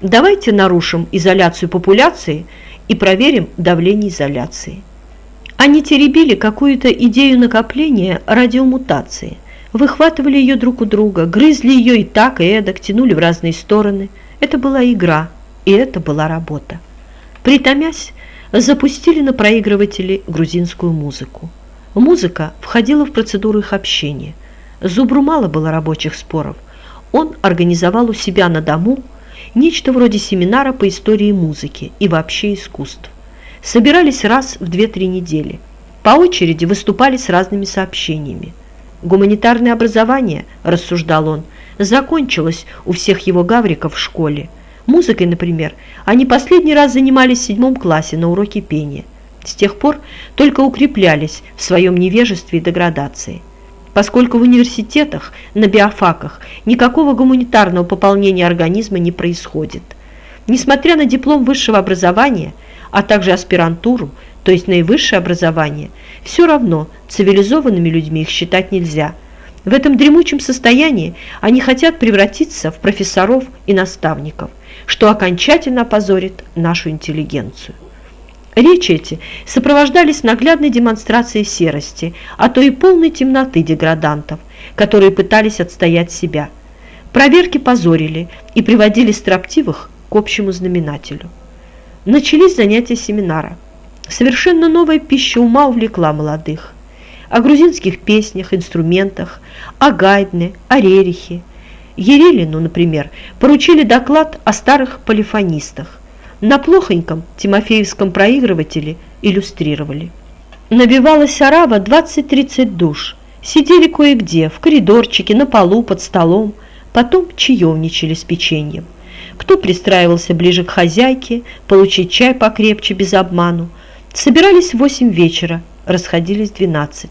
Давайте нарушим изоляцию популяции и проверим давление изоляции. Они теребили какую-то идею накопления радиомутации, выхватывали ее друг у друга, грызли ее и так, и эдак, тянули в разные стороны. Это была игра, и это была работа. Притомясь, запустили на проигрыватели грузинскую музыку. Музыка входила в процедуру их общения. Зубру мало было рабочих споров. Он организовал у себя на дому нечто вроде семинара по истории музыки и вообще искусств. Собирались раз в 2-3 недели. По очереди выступали с разными сообщениями. Гуманитарное образование, рассуждал он, закончилось у всех его гавриков в школе. Музыкой, например, они последний раз занимались в седьмом классе на уроке пения. С тех пор только укреплялись в своем невежестве и деградации. Поскольку в университетах, на биофаках никакого гуманитарного пополнения организма не происходит. Несмотря на диплом высшего образования, а также аспирантуру, то есть наивысшее образование, все равно цивилизованными людьми их считать нельзя. В этом дремучем состоянии они хотят превратиться в профессоров и наставников, что окончательно опозорит нашу интеллигенцию. Речи эти сопровождались наглядной демонстрацией серости, а то и полной темноты деградантов, которые пытались отстоять себя. Проверки позорили и приводили строптивых к общему знаменателю. Начались занятия семинара. Совершенно новая пища ума увлекла молодых. О грузинских песнях, инструментах, о гайдне, о рерихе. Ерелину, например, поручили доклад о старых полифонистах. На плохоньком тимофеевском проигрывателе иллюстрировали. Набивалась арава 20-30 душ. Сидели кое-где, в коридорчике, на полу, под столом. Потом чаевничали с печеньем. Кто пристраивался ближе к хозяйке, получить чай покрепче, без обману. Собирались в 8 вечера, расходились в 12.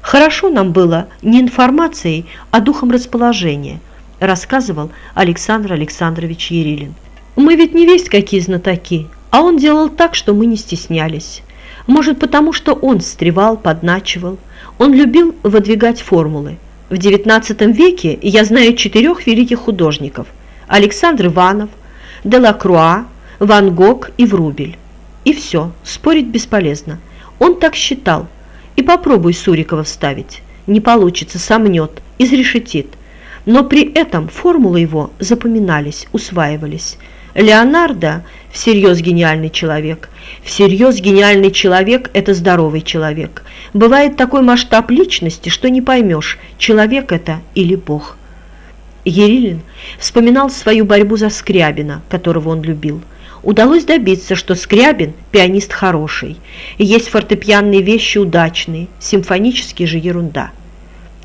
Хорошо нам было не информацией, а духом расположения, рассказывал Александр Александрович Ерилин. Мы ведь не весть какие знатоки, а он делал так, что мы не стеснялись. Может, потому что он встревал, подначивал. Он любил выдвигать формулы. В XIX веке я знаю четырех великих художников – Александр Иванов, Делакруа, Ван Гог и Врубель. И все, спорить бесполезно. Он так считал. И попробуй Сурикова вставить. Не получится, сомнет, изрешетит. Но при этом формулы его запоминались, усваивались – Леонардо всерьез гениальный человек. Всерьез гениальный человек – это здоровый человек. Бывает такой масштаб личности, что не поймешь, человек это или Бог. Ерилин вспоминал свою борьбу за Скрябина, которого он любил. Удалось добиться, что Скрябин – пианист хороший, есть фортепианные вещи удачные, симфонические же ерунда.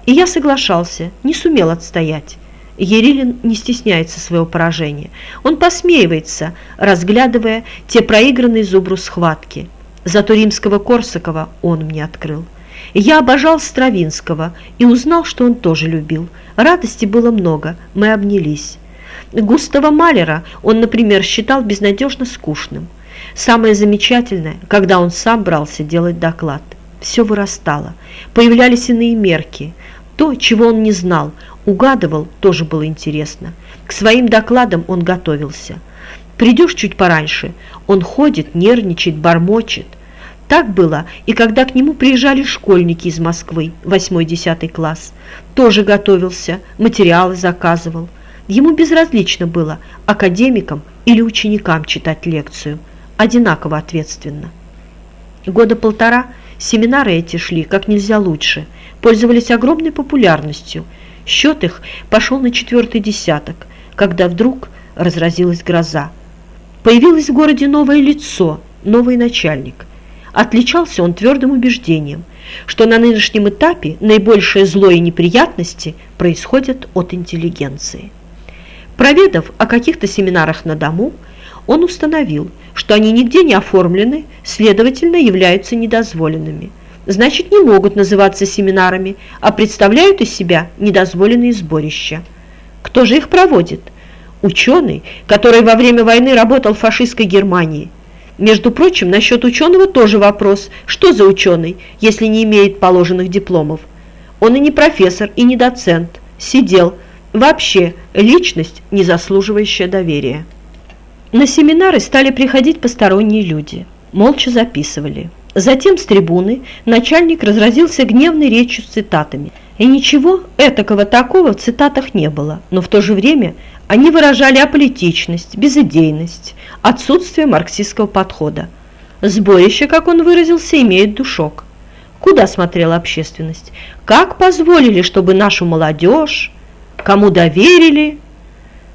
И я соглашался, не сумел отстоять. Ерилин не стесняется своего поражения. Он посмеивается, разглядывая те проигранные зубру схватки. Зато римского Корсакова он мне открыл. Я обожал Стравинского и узнал, что он тоже любил. Радости было много, мы обнялись. Густава Малера он, например, считал безнадежно скучным. Самое замечательное, когда он сам брался делать доклад. Все вырастало, появлялись иные мерки. То, чего он не знал, Угадывал, тоже было интересно. К своим докладам он готовился. Придешь чуть пораньше, он ходит, нервничает, бормочет. Так было и когда к нему приезжали школьники из Москвы, 8-10 класс. Тоже готовился, материалы заказывал. Ему безразлично было, академикам или ученикам читать лекцию. Одинаково ответственно. Года полтора семинары эти шли как нельзя лучше, пользовались огромной популярностью – Счет их пошел на четвертый десяток, когда вдруг разразилась гроза. Появилось в городе новое лицо, новый начальник. Отличался он твердым убеждением, что на нынешнем этапе наибольшее зло и неприятности происходят от интеллигенции. Проведав о каких-то семинарах на дому, он установил, что они нигде не оформлены, следовательно, являются недозволенными – значит не могут называться семинарами, а представляют из себя недозволенные сборища. Кто же их проводит? Ученый, который во время войны работал в фашистской Германии. Между прочим, насчет ученого тоже вопрос. Что за ученый, если не имеет положенных дипломов? Он и не профессор, и не доцент. Сидел. Вообще, личность, не заслуживающая доверия. На семинары стали приходить посторонние люди. Молча записывали. Затем с трибуны начальник разразился гневной речью с цитатами. И ничего этакого такого в цитатах не было, но в то же время они выражали аполитичность, безыдейность, отсутствие марксистского подхода. Сборище, как он выразился, имеет душок. Куда смотрела общественность? Как позволили, чтобы нашу молодежь, кому доверили –